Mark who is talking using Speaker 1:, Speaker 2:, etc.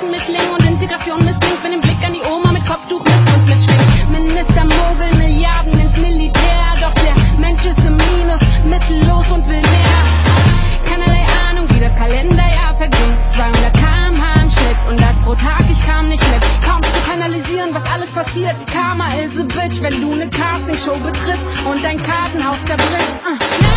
Speaker 1: Klassen Mischling und Integration misslingt. wenn dem Blick an die Oma mit Kopftuch misst und mitschwingt. Minister Mogel, Milliarden ins Militär. Doch der Mensch ist im Minus, mittellos und will mehr. Keinerlei Ahnung, wie das Kalenderjahr verging. 200 km/h im Schnitt und das pro Tag, ich kam nicht mit. Kaum zu kanalisieren, was alles passiert. Karma is a bitch, wenn du ne Castingshow betrittst und dein Kartenhaus zerbricht. Uh.